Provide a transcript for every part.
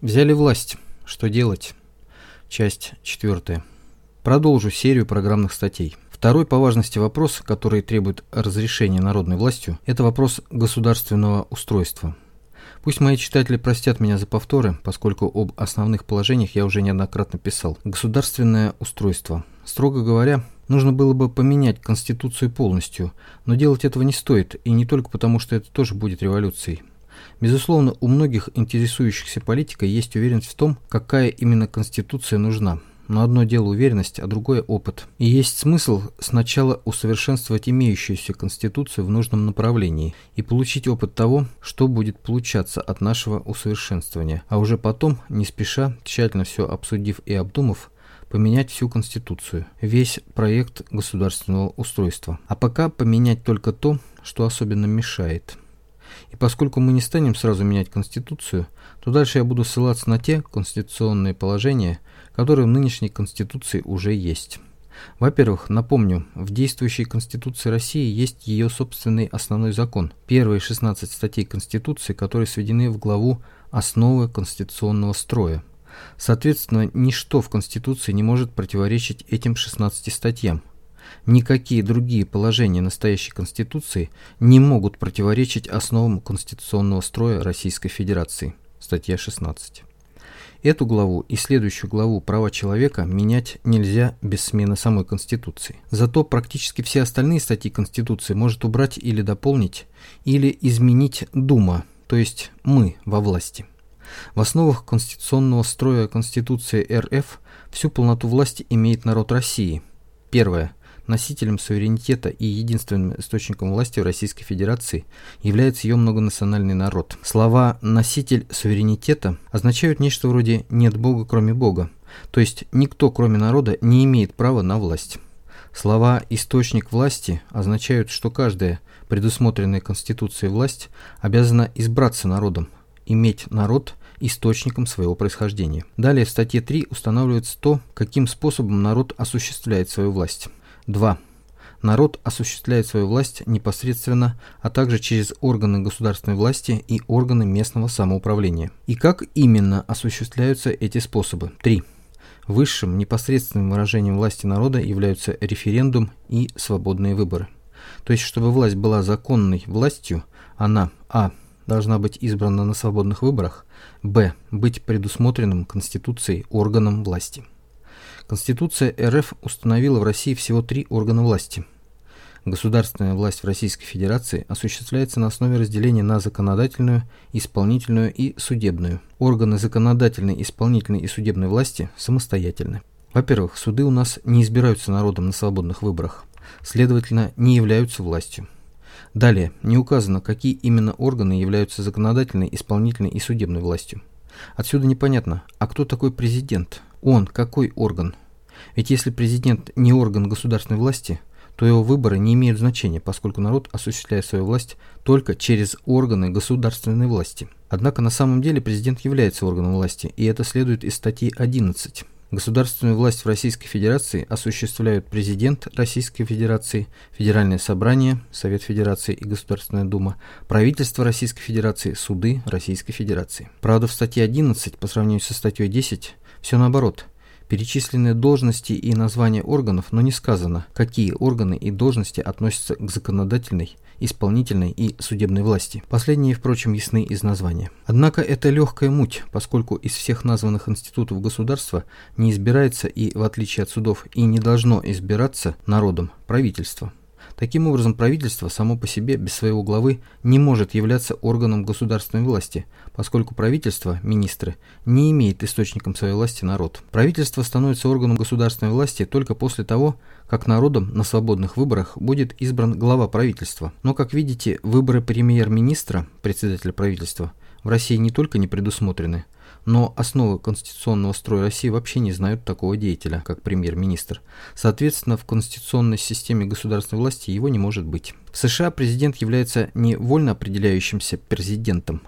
Взяли власть. Что делать? Часть четвертая. Продолжу серию программных статей. Второй по важности вопрос, который требует разрешения народной властью, это вопрос государственного устройства. Пусть мои читатели простят меня за повторы, поскольку об основных положениях я уже неоднократно писал. Государственное устройство. Строго говоря, нужно было бы поменять Конституцию полностью, но делать этого не стоит, и не только потому, что это тоже будет революцией. Безусловно, у многих интересующихся политикой есть уверенность в том, какая именно Конституция нужна. Но одно дело уверенность, а другое опыт. И есть смысл сначала усовершенствовать имеющуюся Конституцию в нужном направлении и получить опыт того, что будет получаться от нашего усовершенствования, а уже потом, не спеша, тщательно все обсудив и обдумав, поменять всю Конституцию, весь проект государственного устройства. А пока поменять только то, что особенно мешает. И поскольку мы не станем сразу менять Конституцию, то дальше я буду ссылаться на те конституционные положения, которые в нынешней Конституции уже есть. Во-первых, напомню, в действующей Конституции России есть ее собственный основной закон, первые 16 статей Конституции, которые сведены в главу «Основы конституционного строя». Соответственно, ничто в Конституции не может противоречить этим 16 статьям. Никакие другие положения настоящей Конституции не могут противоречить основам конституционного строя Российской Федерации. Статья 16. Эту главу и следующую главу «Права человека» менять нельзя без смены самой Конституции. Зато практически все остальные статьи Конституции может убрать или дополнить, или изменить Дума, то есть мы во власти. В основах конституционного строя Конституции РФ всю полноту власти имеет народ России. Первое. Носителем суверенитета и единственным источником власти в Российской Федерации является ее многонациональный народ. Слова «носитель суверенитета» означают нечто вроде «нет Бога, кроме Бога», то есть никто, кроме народа, не имеет права на власть. Слова «источник власти» означают, что каждая предусмотренная Конституцией власть обязана избраться народом, иметь народ источником своего происхождения. Далее в статье 3 устанавливается то, каким способом народ осуществляет свою власть. 2. Народ осуществляет свою власть непосредственно, а также через органы государственной власти и органы местного самоуправления. И как именно осуществляются эти способы? 3. Высшим непосредственным выражением власти народа являются референдум и свободные выборы. То есть, чтобы власть была законной властью, она а. должна быть избрана на свободных выборах, б. быть предусмотренным Конституцией органом власти. Конституция РФ установила в России всего три органа власти. Государственная власть в Российской Федерации осуществляется на основе разделения на законодательную, исполнительную и судебную. Органы законодательной, исполнительной и судебной власти самостоятельны. Во-первых, суды у нас не избираются народом на свободных выборах, следовательно, не являются властью. Далее, не указано, какие именно органы являются законодательной, исполнительной и судебной властью. Отсюда непонятно, а кто такой президент? Он какой орган? Ведь если президент не орган государственной власти, то его выборы не имеют значения, поскольку народ осуществляет свою власть только через органы государственной власти. Однако на самом деле президент является органом власти, и это следует из статьи 11. Государственную власть в Российской Федерации осуществляют президент Российской Федерации, Федеральное собрание, Совет Федерации и Государственная Дума, правительство Российской Федерации, суды Российской Федерации. Правда, в статье 11 по сравнению со статьей 10 все наоборот – Перечислены должности и названия органов, но не сказано, какие органы и должности относятся к законодательной, исполнительной и судебной власти. Последние, впрочем, ясны из названия. Однако это легкая муть, поскольку из всех названных институтов государства не избирается и, в отличие от судов, и не должно избираться народом правительство. Таким образом, правительство само по себе без своего главы не может являться органом государственной власти, поскольку правительство, министры, не имеет источником своей власти народ. Правительство становится органом государственной власти только после того, как народом на свободных выборах будет избран глава правительства. Но, как видите, выборы премьер-министра, председателя правительства, в России не только не предусмотрены, но основы конституционного строя России вообще не знают такого деятеля, как премьер-министр. Соответственно, в конституционной системе государственной власти его не может быть. В США президент является не вольно определяющимся президентом,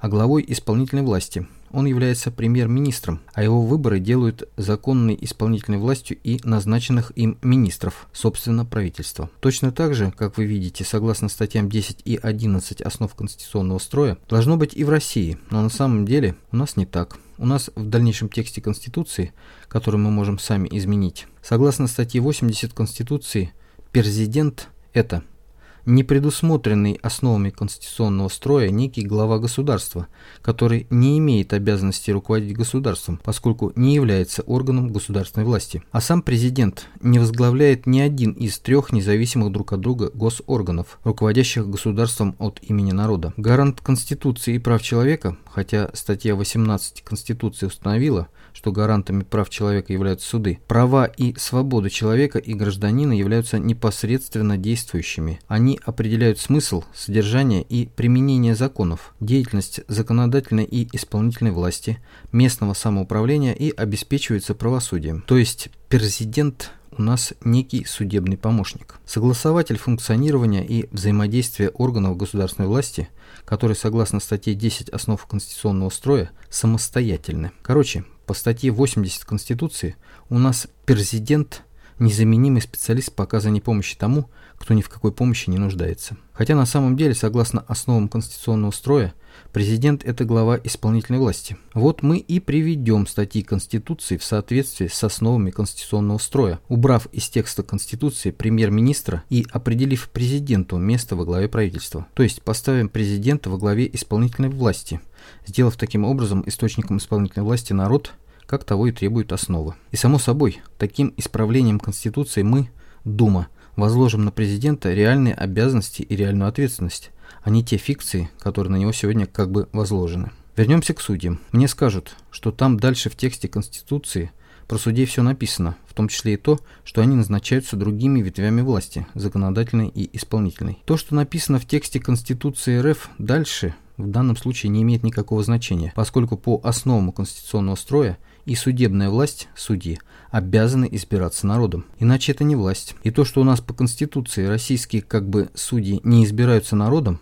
а главой исполнительной власти. Он является премьер-министром, а его выборы делают законной исполнительной властью и назначенных им министров, собственно, правительства. Точно так же, как вы видите, согласно статьям 10 и 11 основ конституционного строя, должно быть и в России, но на самом деле у нас не так. У нас в дальнейшем тексте Конституции, который мы можем сами изменить, согласно статье 80 Конституции, президент – это – не предусмотренный основами конституционного строя некий глава государства, который не имеет обязанности руководить государством, поскольку не является органом государственной власти. А сам президент не возглавляет ни один из трех независимых друг от друга госорганов, руководящих государством от имени народа. Гарант Конституции и прав человека, хотя статья 18 Конституции установила, что гарантами прав человека являются суды, права и свободы человека и гражданина являются непосредственно действующими. Они определяют смысл, содержание и применение законов, деятельность законодательной и исполнительной власти, местного самоуправления и обеспечиваются правосудием. То есть президент у нас некий судебный помощник. Согласователь функционирования и взаимодействия органов государственной власти, которые, согласно статье 10 основ конституционного строя, самостоятельны. Короче, по статье 80 Конституции у нас президент – незаменимый специалист по оказанию помощи тому, кто ни в какой помощи не нуждается. Хотя на самом деле, согласно основам конституционного строя, президент – это глава исполнительной власти. Вот мы и приведем статьи Конституции в соответствии с основами конституционного строя, убрав из текста Конституции премьер-министра и определив президенту место во главе правительства. То есть поставим президента во главе исполнительной власти, сделав таким образом источником исполнительной власти народ, как того и требует основа. И само собой, таким исправлением Конституции мы, Дума, возложим на президента реальные обязанности и реальную ответственность, а не те фикции, которые на него сегодня как бы возложены. Вернемся к судьям. Мне скажут, что там дальше в тексте Конституции про судей все написано, в том числе и то, что они назначаются другими ветвями власти, законодательной и исполнительной. То, что написано в тексте Конституции РФ дальше, в данном случае не имеет никакого значения, поскольку по основам конституционного строя и судебная власть, судьи, обязаны избираться народом. Иначе это не власть. И то, что у нас по Конституции российские как бы судьи не избираются народом,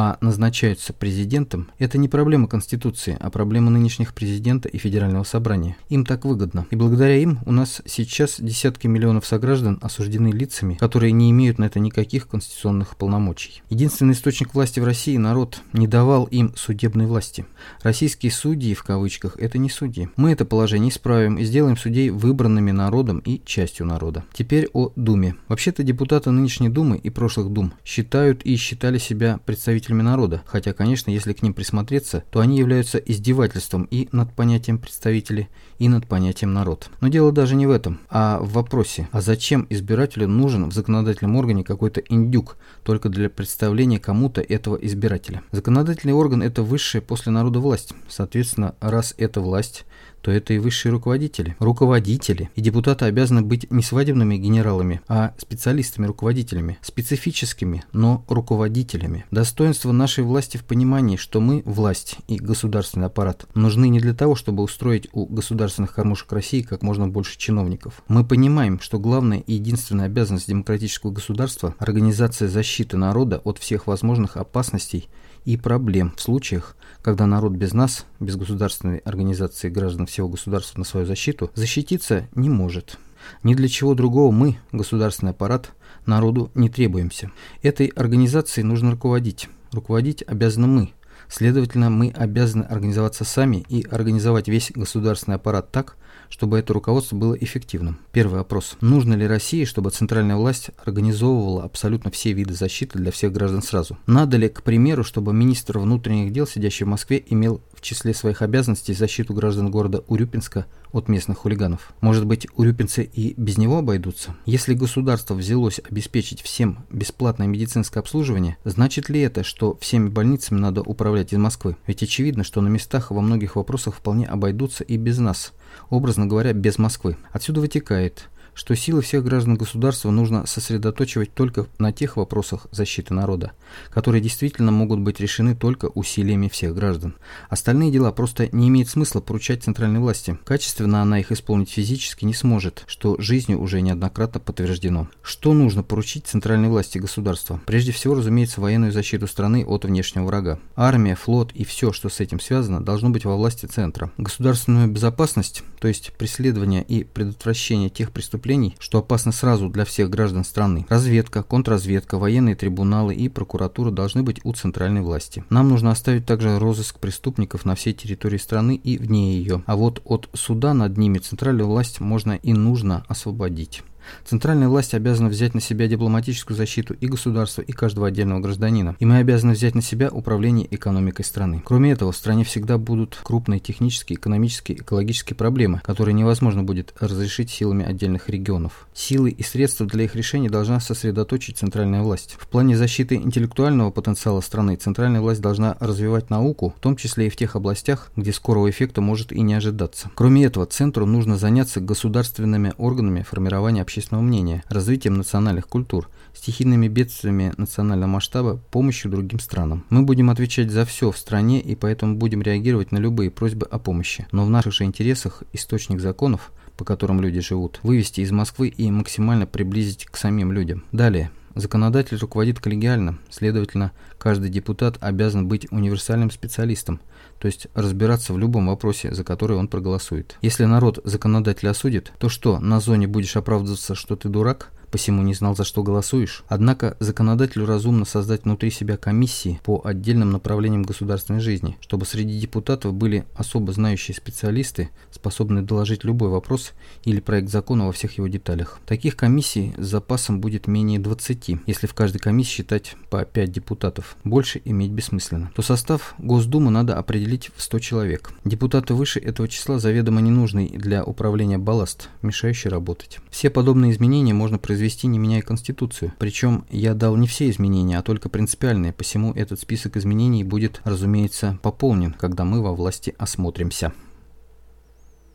а назначаются президентом, это не проблема Конституции, а проблема нынешних президента и Федерального собрания. Им так выгодно. И благодаря им у нас сейчас десятки миллионов сограждан осуждены лицами, которые не имеют на это никаких конституционных полномочий. Единственный источник власти в России, народ, не давал им судебной власти. Российские судьи, в кавычках, это не судьи. Мы это положение исправим и сделаем судей выбранными народом и частью народа. Теперь о Думе. Вообще-то депутаты нынешней Думы и прошлых Дум считают и считали себя представителями представителями народа, хотя, конечно, если к ним присмотреться, то они являются издевательством и над понятием представители, и над понятием народ. Но дело даже не в этом, а в вопросе, а зачем избирателю нужен в законодательном органе какой-то индюк только для представления кому-то этого избирателя. Законодательный орган – это высшая после народа власть. Соответственно, раз это власть, то это и высшие руководители. Руководители и депутаты обязаны быть не свадебными генералами, а специалистами-руководителями, специфическими, но руководителями. Достоинство нашей власти в понимании, что мы, власть и государственный аппарат, нужны не для того, чтобы устроить у государственных кормушек России как можно больше чиновников. Мы понимаем, что главная и единственная обязанность демократического государства – организация защиты народа от всех возможных опасностей и проблем в случаях, когда народ без нас, без государственной организации граждан всего государства на свою защиту, защититься не может. Ни для чего другого мы, государственный аппарат, народу не требуемся. Этой организацией нужно руководить. Руководить обязаны мы. Следовательно, мы обязаны организоваться сами и организовать весь государственный аппарат так, чтобы это руководство было эффективным. Первый вопрос. Нужно ли России, чтобы центральная власть организовывала абсолютно все виды защиты для всех граждан сразу? Надо ли, к примеру, чтобы министр внутренних дел, сидящий в Москве, имел в числе своих обязанностей защиту граждан города Урюпинска от местных хулиганов. Может быть, урюпинцы и без него обойдутся? Если государство взялось обеспечить всем бесплатное медицинское обслуживание, значит ли это, что всеми больницами надо управлять из Москвы? Ведь очевидно, что на местах во многих вопросах вполне обойдутся и без нас, образно говоря, без Москвы. Отсюда вытекает, что силы всех граждан государства нужно сосредоточивать только на тех вопросах защиты народа, которые действительно могут быть решены только усилиями всех граждан. Остальные дела просто не имеет смысла поручать центральной власти. Качественно она их исполнить физически не сможет, что жизнью уже неоднократно подтверждено. Что нужно поручить центральной власти государства? Прежде всего, разумеется, военную защиту страны от внешнего врага. Армия, флот и все, что с этим связано, должно быть во власти центра. Государственную безопасность, то есть преследование и предотвращение тех преступлений, что опасно сразу для всех граждан страны. Разведка, контрразведка, военные трибуналы и прокуратура должны быть у центральной власти. Нам нужно оставить также розыск преступников на всей территории страны и вне ее. А вот от суда над ними центральную власть можно и нужно освободить. Центральная власть обязана взять на себя дипломатическую защиту и государства, и каждого отдельного гражданина. И мы обязаны взять на себя управление экономикой страны. Кроме этого, в стране всегда будут крупные технические, экономические, экологические проблемы, которые невозможно будет разрешить силами отдельных регионов. Силы и средства для их решения должна сосредоточить центральная власть. В плане защиты интеллектуального потенциала страны центральная власть должна развивать науку, в том числе и в тех областях, где скорого эффекта может и не ожидаться. Кроме этого, центру нужно заняться государственными органами формирования общественного общественного мнения, развитием национальных культур, стихийными бедствиями национального масштаба, помощью другим странам. Мы будем отвечать за все в стране и поэтому будем реагировать на любые просьбы о помощи. Но в наших же интересах источник законов, по которым люди живут, вывести из Москвы и максимально приблизить к самим людям. Далее. Законодатель руководит коллегиально, следовательно, каждый депутат обязан быть универсальным специалистом, то есть разбираться в любом вопросе, за который он проголосует. Если народ законодателя осудит, то что, на зоне будешь оправдываться, что ты дурак? Посему не знал, за что голосуешь. Однако законодателю разумно создать внутри себя комиссии по отдельным направлениям государственной жизни, чтобы среди депутатов были особо знающие специалисты, способные доложить любой вопрос или проект закона во всех его деталях. Таких комиссий с запасом будет менее 20, если в каждой комиссии считать по 5 депутатов. Больше иметь бессмысленно. То состав Госдумы надо определить в 100 человек. Депутаты выше этого числа заведомо ненужный для управления балласт, мешающий работать. Все подобные изменения можно произвести произвести, не меняя Конституцию. Причем я дал не все изменения, а только принципиальные, посему этот список изменений будет, разумеется, пополнен, когда мы во власти осмотримся.